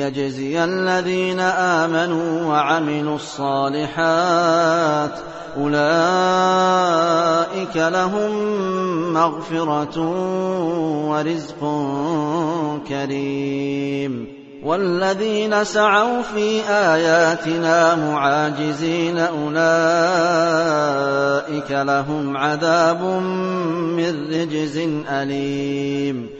ليجزي الذين آمنوا وعملوا الصالحات. أولئك لهم مغفرة ورزق كريم. والذين سعوا في آياتنا معاجزين أولئك لهم عذاب من رجز أليم.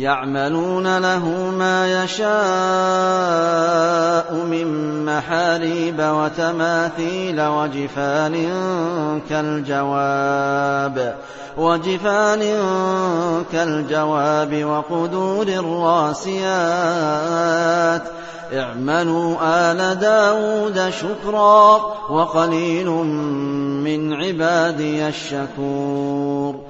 يعملون له ما يشاء من محاريب وتماثيل وجفان كالجواب وجفان كالجواب وقدور الراسيات. اعملوا آل داود شكرا وقليل من عبادي الشكور.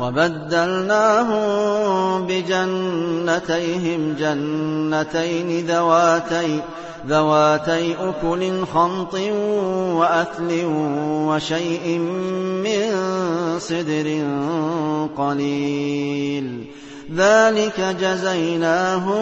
وبدلناهم بجنتيهم جنتين ذواتي ذواتي أكل خمط وأثل وشيء من صدر قليل. ذلك جزيناهم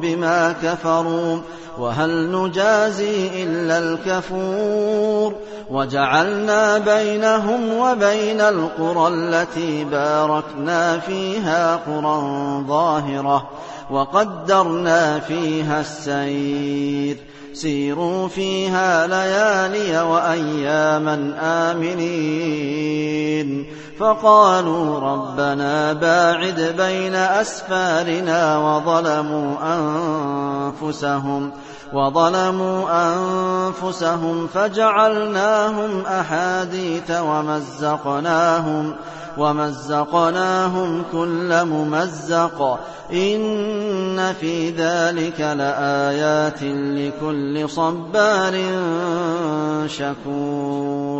بما كفروا. وهل نجازي إلا الكفور وجعلنا بينهم وبين القرى التي باركنا فيها قرى ظاهرة وقدرنا فيها السير سيروا فيها ليالي وأياما آمنين. فقالوا ربنا باعد بين أسفارنا وظلموا أنفسهم. وظلموا أنفسهم فجعلناهم أحاديث ومزقناهم ومزقناهم كل ممزق إن في ذلك لآيات لكل صبار شكور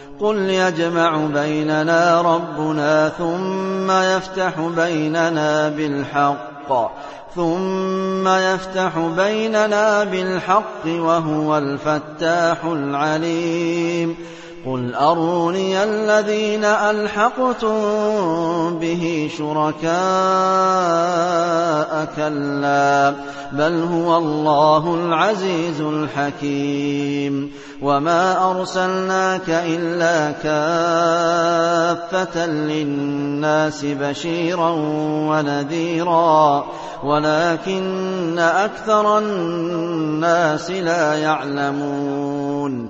قل يجمع بيننا ربنا ثم يفتح بيننا بالحق ثم يفتح بيننا بالحق وهو الفتاح العليم. قل أروني الذين ألحقتم به شركاء كلا بل هو الله العزيز الحكيم وما أرسلناك إلا كافة للناس بشيرا ونذيرا ولكن أكثر الناس لا يعلمون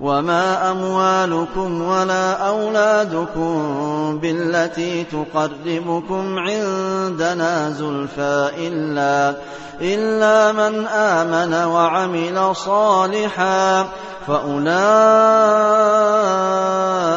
وما أموالكم ولا أولادكم بالتي تقربكم عندنا زلفى إلا إلا من آمن وعمل صالحا فأولئك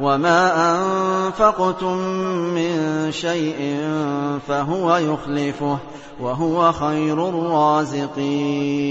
وما أنفقتم من شيء فهو يخلفه وهو خير الرازقين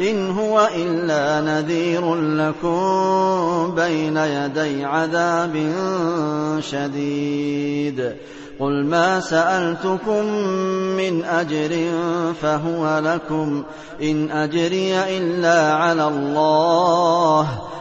إن هو إلا نذير لكم بين يدي عذاب شديد. قل ما سألتكم من أجر فهو لكم. إن أجري إلا على الله.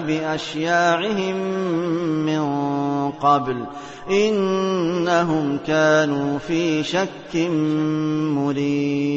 بأشياعهم من قبل إنهم كانوا في شك مريب.